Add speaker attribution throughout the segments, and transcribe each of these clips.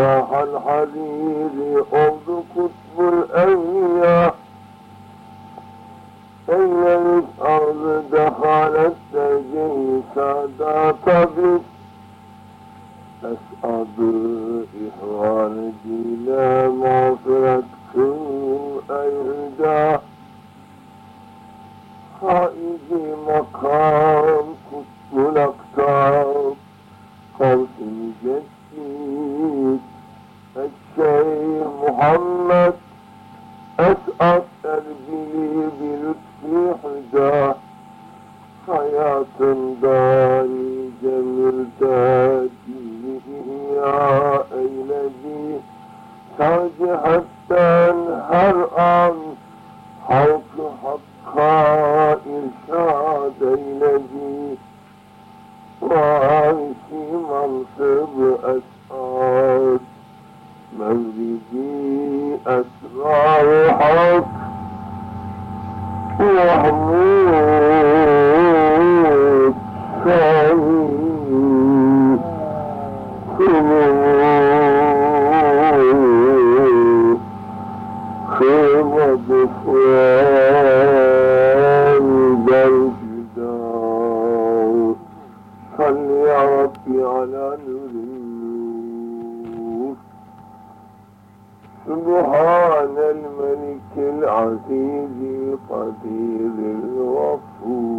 Speaker 1: sahal hariri oldu kutbul evliya. Eylemiş ağzı dehalet dergehi sadata bir Esadı ihvan dile mağfiret kıl ey hüda. Haidi makam kutbul aktab Kavsini Allah. سبحان الملك العزيز القدير الغفور.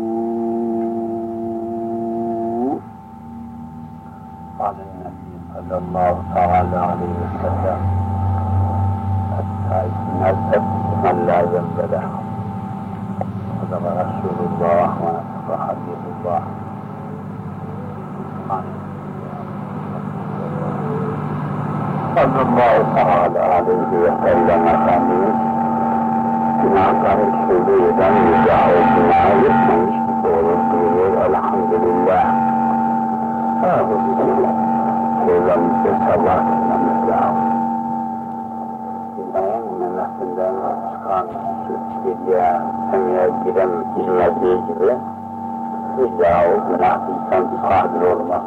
Speaker 2: قال النبي صلى الله تعالى عليه وسلم الذنب من لا ذنب له صدق رسول الله ونصح حبيب الله. sallallahu teala aleyhi ve sellem Efendimiz günahları sevdiğinden rica olduğuna yetmemiş doğru buyuruyor elhamdülillah. Hafızlığıyla Peygamber'e sabah etmemiz lazım. İnsanın memesinden çıkan sütlüye, emeğe giren girmediği gibi rica o günah bir kadir olmaz.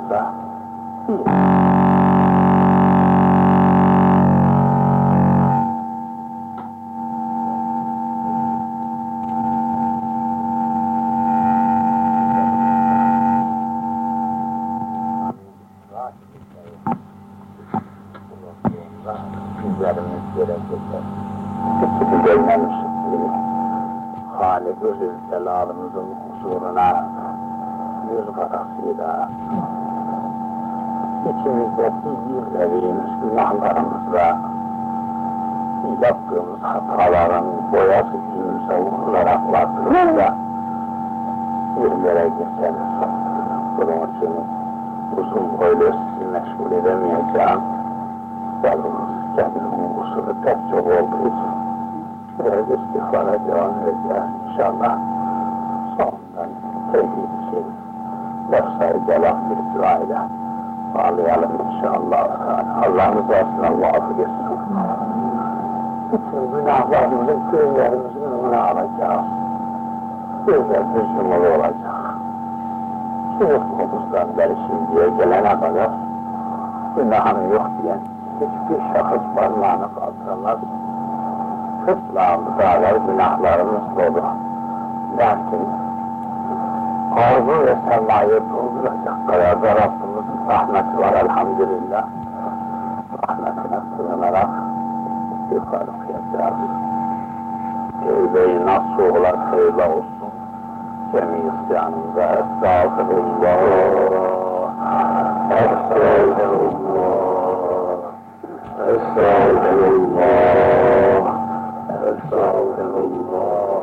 Speaker 2: Edeceğiz inşallah. Sonundan tevhid için lafzayı devam bir duayla bağlayalım inşallah. Allah rızasına muvaffak etsin. Bütün günahlarımızın köylerimizin önüne alacağız. Bir cumhur olacak. Çocukluğumuzdan beri şimdiye gelene kadar günahım yok diyen hiçbir şahıs parmağını kaldıramaz. Kıtlağımız ağlar, günahlarımız dolu. Lakin arzu ve semayı dolduracak kadar da Rabbimizin rahmeti var elhamdülillah. Rahmetine sığınarak istiğfar okuyacağız. Tevbe-i nasuhlar hayırlı olsun. Cemi isyanımıza estağfirullah. Estağfirullah. Estağfirullah. Estağfurullah,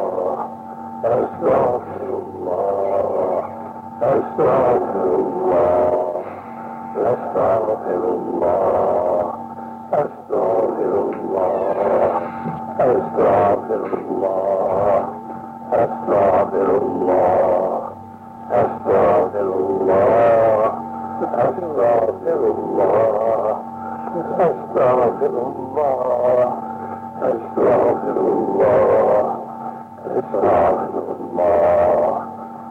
Speaker 2: estağfurullah, estağfurullah, estağfurullah, estağfurullah, estağfurullah, estağfurullah, estağfurullah, estağfurullah, estağfurullah, estağfurullah. أستغفر الله. أستغفر الله.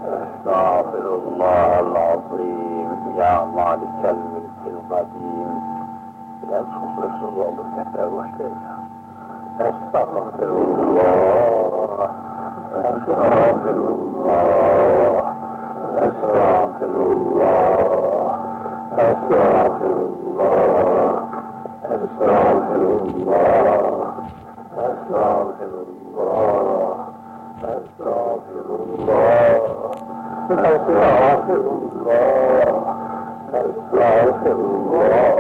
Speaker 2: استغفر الله العظيم يا مالك الملك القديم لا تخلص وبركته وحدها استغفر الله استغفر الله استغفر الله استغفر الله استغفر الله Graças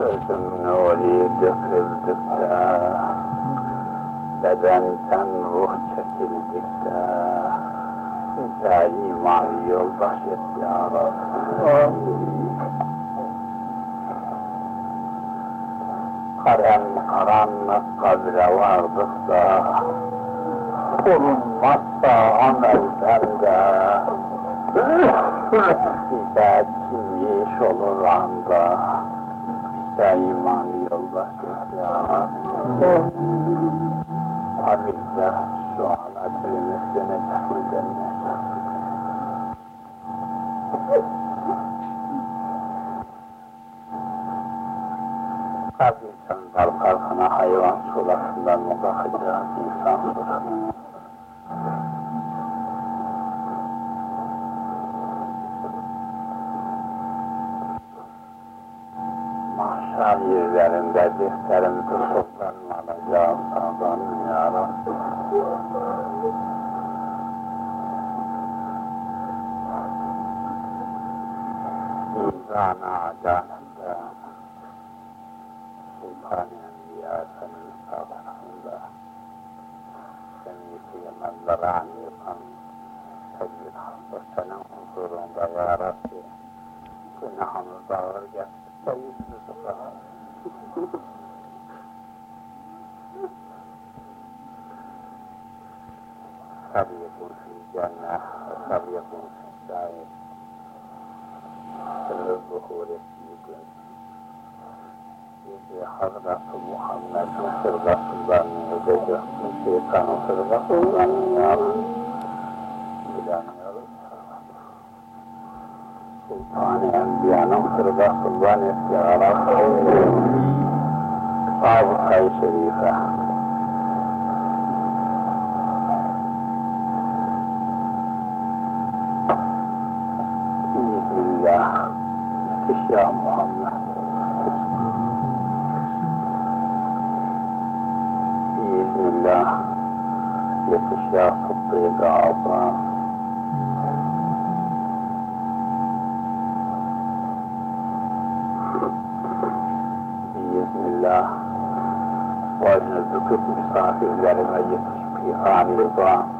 Speaker 2: gözümün nuri döküldükçe, bedenden ruh çekildikçe, bize iman yoldaş et ya Rabbi. Karan karanlık kabre vardıkça, bulunmazsa amelden de, bize kimyiş olur anda, Selman yoldaşı ya. Habibler şu an akrimi sene kabul cennet. Kalk insanlar hayvan sulasından mukakacağız insan sulasından. mahşer yerlerinde dişlerim tutuklanmayacağım sağdan ya Rabbi. İzana canımda, Sultan Enbiyasının sabahında, Semih-i Mezdarani yapan, Seyyid Hakkı Selam huzurunda ya Rabbi, günahımız ağır geçti. فيسن سخاء قد يكون في الجنة. وقد يكون في السعير سر الدخول السيكون إذا حضرة محمد وصرغة قلبان وجدة من شيطان وصرغة قلبان من ياران بلانا سلطان أنبياء ننصر ده سلطان استعارات قطاع بخاري شريفة يا محمد بسم الله يتشاق الطيب عطاء 啊，对不对？那个啊，比如说。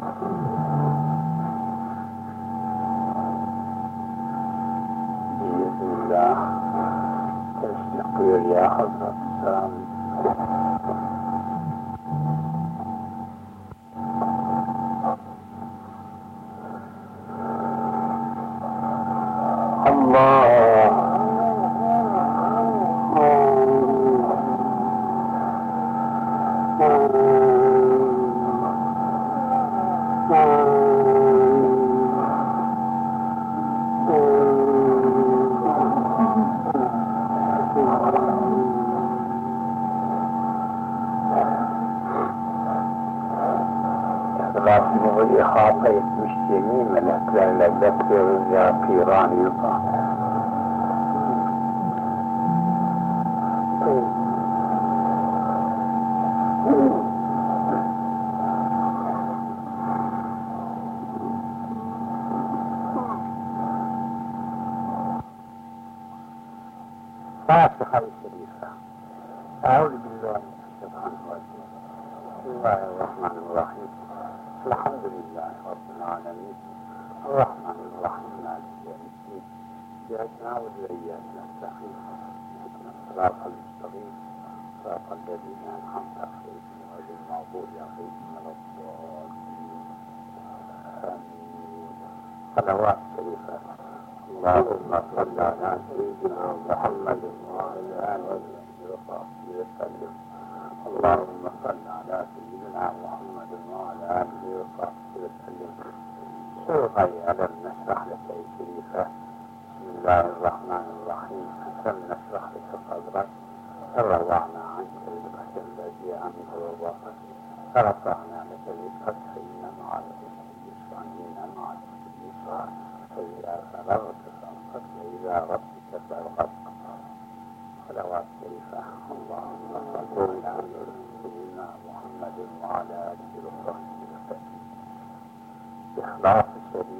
Speaker 2: body of نعبد وإياك اهدنا الصراط المستقيم. صراط الذين أنعمت عليهم غير المغضوب عليهم ولا الضالين. صلوات شريفة اللهم صل على سيدنا محمد وعلى آله وصحبه وسلم. اللهم صل على سيدنا محمد وعلى آله وصحبه وسلم. سوف ألم نشرح لك شريفة الله الرحمن الرحيم. ألم نشرح لك صدرك فروعنا عنك البحث الذي عنك وضعك فرفعنا لك ذكرك فإن مع يسرا إن مع يسرا فإذا فرغت فانصت وإلى ربك فارغب صلوات شريفة اللهم صل على سيدنا محمد وعلى آله وصحبه وسلم. إخلاص الشريف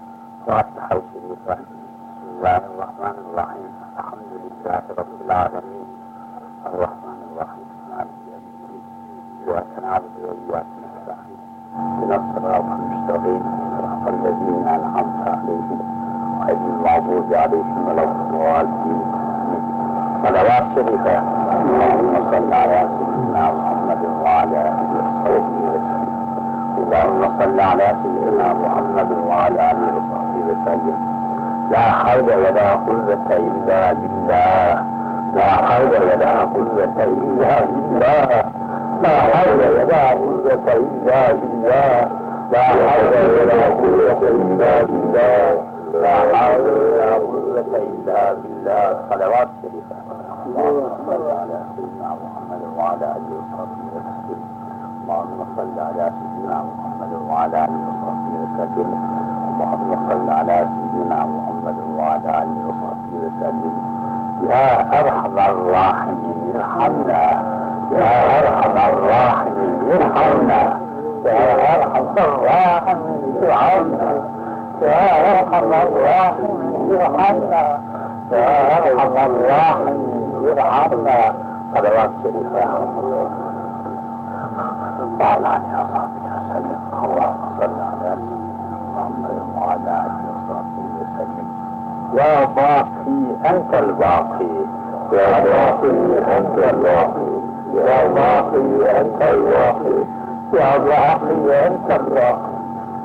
Speaker 2: فاتحة شريفة بسم الله الرحمن الرحيم الحمد لله رب العالمين الرحمن الرحيم مالك يوم الدين إياك نعبد وإياك نستعين من الصراط المستقيم صراط الذين أنعمت عليهم غير المغضوب عليهم ولا الضالين صلوات شريفة اللهم صل على سيدنا محمد وعلى آله وصحبه وسلم اللهم صل على سيدنا محمد وعلى آله وصحبه وسلم. لا حول ولا قوة إلا بالله. لا حول ولا قوة إلا بالله. لا حول ولا قوة إلا بالله. لا حول ولا قوة إلا بالله. لا حول ولا قوة إلا بالله. صلوات شريفة اللهم صل على سيدنا محمد وعلى آله وصحبه وسلم. اللهم صل على سيدنا محمد وعلى آله وصحبه وسلم. اللهم صل على سيدنا محمد وعلى آله وصحبه وسلم. يا أرحم الراحمين ارحمنا. يا أرحم الراحمين ارحمنا. يا أرحم الراحمين ارحمنا. يا أرحم الراحمين ارحمنا. يا أرحم الراحمين ارحمنا. صلوات شريفة وعلى آله وصحبه وسلم. اللهم صل على سيدنا محمد على عليه الصلاة والسلام يا باقي أنت الباقي. يا باقي أنت الباقي. يا باقي أنت الباقي. يا باقي أنت الباقي.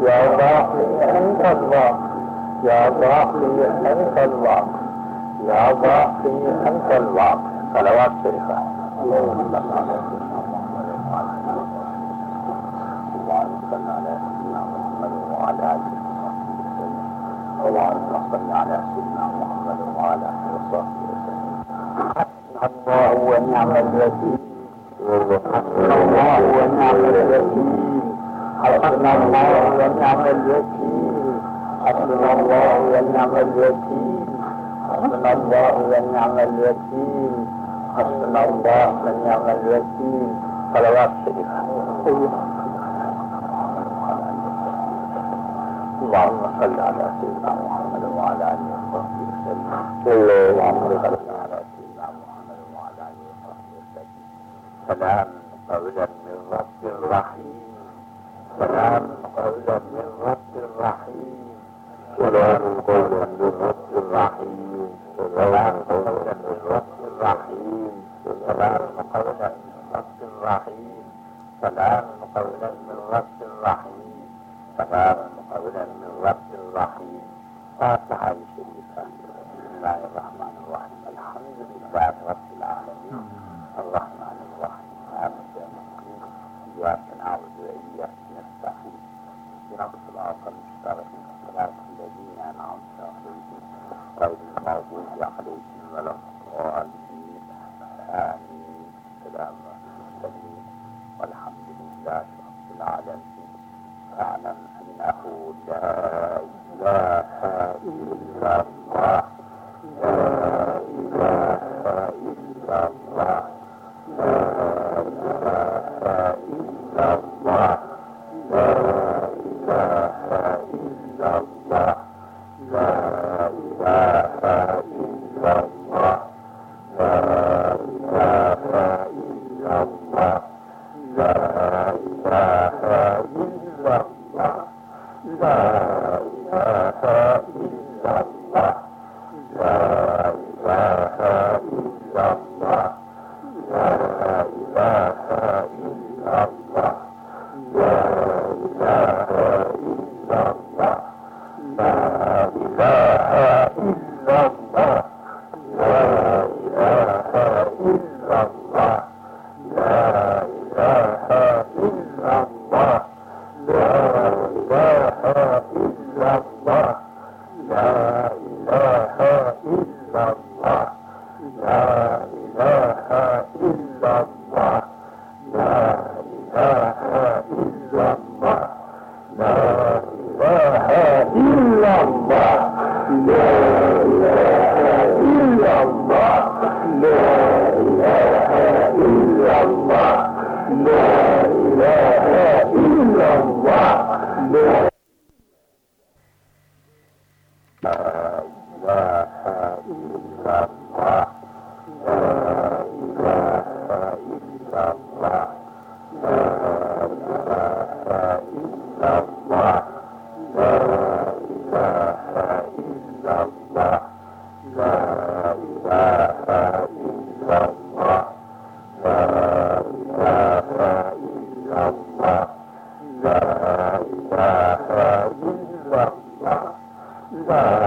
Speaker 2: يا باقي أنت الباقي. يا باقي أنت الباقي. يا باقي أنت الباقي. صلوات شريفة اللهم صل على سيدنا محمد وعلى آله وصحبه وسلم اللهم صل على سيدنا محمد وعلى آله اللهم صل على سيدنا محمد وعلى اله وصحبه وسلم الله ونعم الوكيل الله ونعم الوكيل حسبنا الله ونعم الوكيل حسبنا الله ونعم الوكيل حسبنا الله ونعم الوكيل حسبنا الله ونعم الوكيل صلوات شريفه صل على سيدنا محمد وعلى آله وصحبه وسلم. اللهم صل على سيدنا محمد وعلى آله وصحبه وسلم. سلام قولا من رب رحيم سلام قولا من رب رحيم. سلام قولا من رب رحيم. سلام قولا من رب رحيم. سلام قولا من رب رحيم. سلام قولا من رب رحيم. سلام قولا من رب رحيم فاتحة بسم الله الرحمن الرحيم. الحمد لله رب Ah. ilahe illallah. La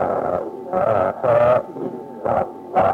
Speaker 2: ilaha illallah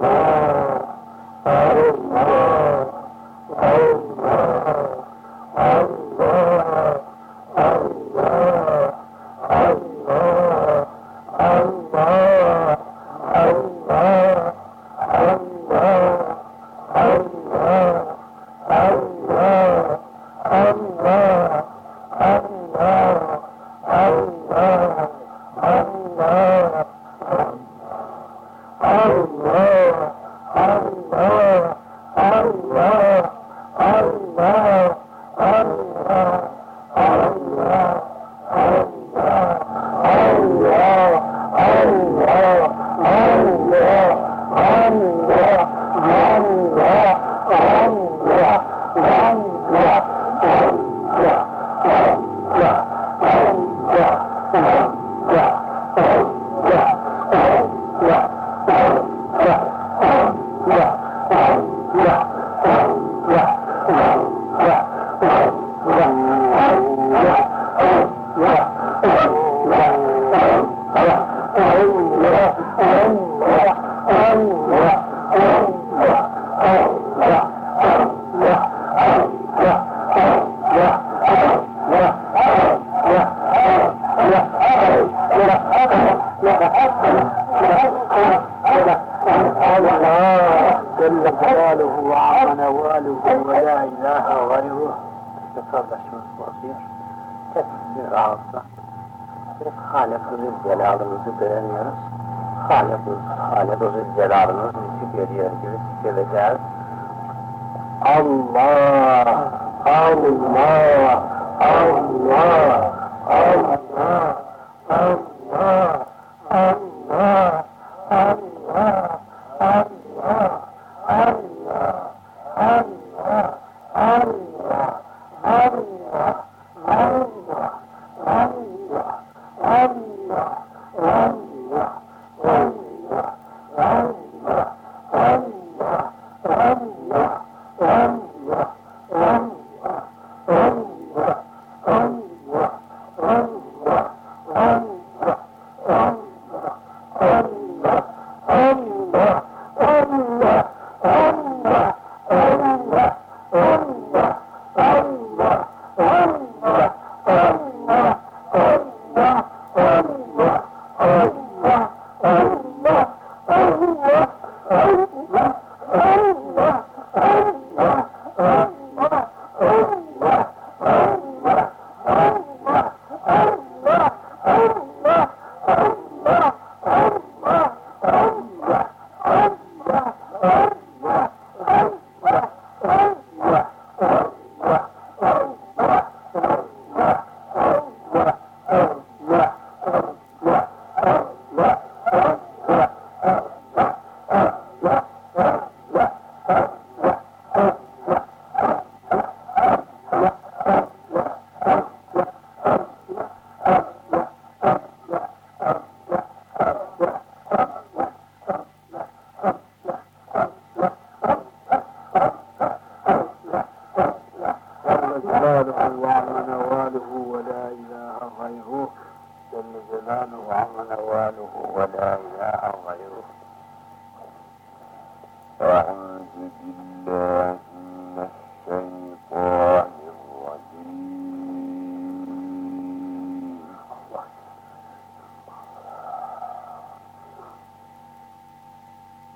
Speaker 2: Hare Hare الله الله الله
Speaker 3: Он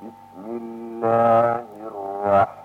Speaker 3: بسم الله الرحمن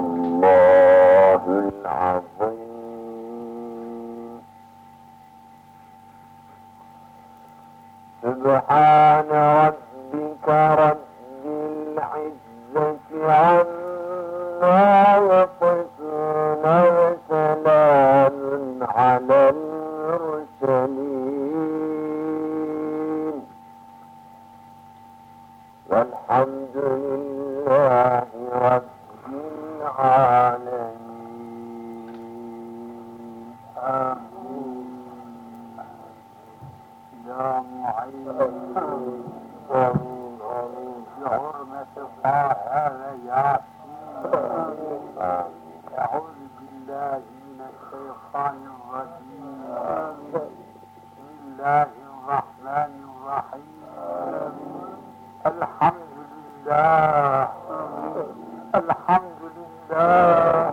Speaker 4: Thank. الحمد لله الحمد لله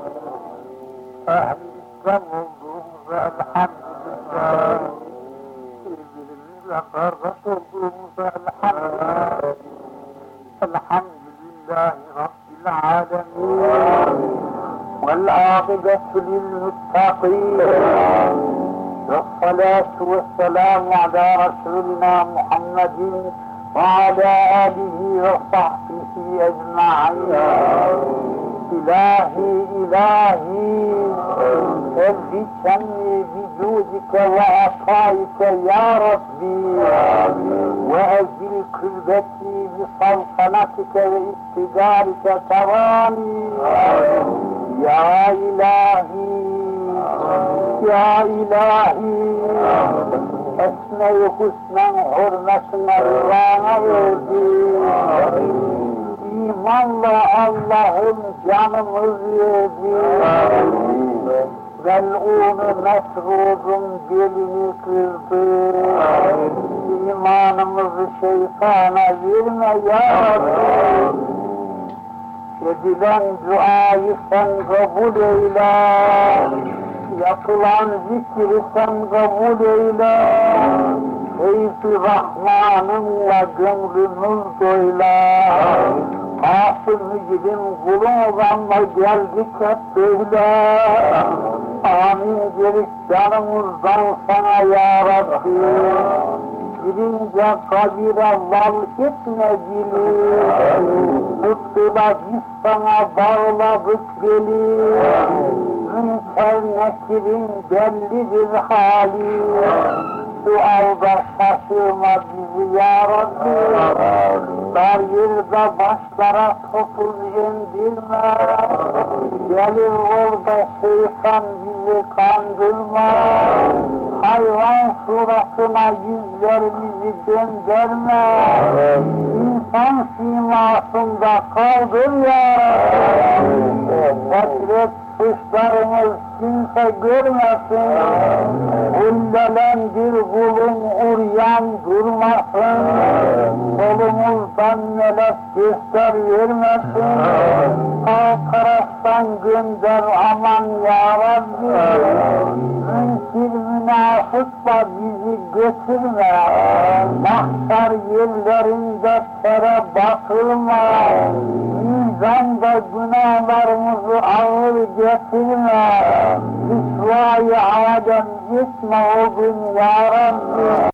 Speaker 4: أهل الصبر فالحمد لله الحمد لله رب العالمين. والعاقبة للمتقين والصلاة والسلام على رسولنا محمد وعلى آله وصحبه أجمعين إلهي إلهي اذكرني بجودك وعطائك يا ربي وأزل كربتي بسلطنتك واقتدارك Allah'a verdi. İmanla Allah'ın canımız yedi. Vel'ûn-u mesrûbun belini kırdı. İmanımızı şeytana verme ya Rabbi. Edilen duayı sen kabul eyle. Yapılan zikri sen kabul eyle. Keyfi Rahman'ınla gönlümüz doyla. Asım mücidim kulun olanla geldik hep böyle. Amin dedik canımızdan sana ya Rabbi. Girince kabire val etme dili. Tuttular biz sana bağladık beli. Münker nekirin bellidir hali. Şu alda şaşırma bizi ya Rabbi. Dar yerde başlara topuz indirme. Gelir orada şeytan bizi kandırma. Hayvan suratına yüzlerimizi döndürme. İnsan simasında kaldır ya. Hasret kuşlarımız kimse görmesin. Hullelendir kulun uryan durmasın. Kolumuzdan melek göster vermesin. Kalkarastan gönder aman ya Rabbi. Münafıkla bizi götürme. Mahşer yerlerinde tere batırma. Mizanda günahlarımızı ağır getirme. Rüsvayı adem etme o gün ya Rabbi.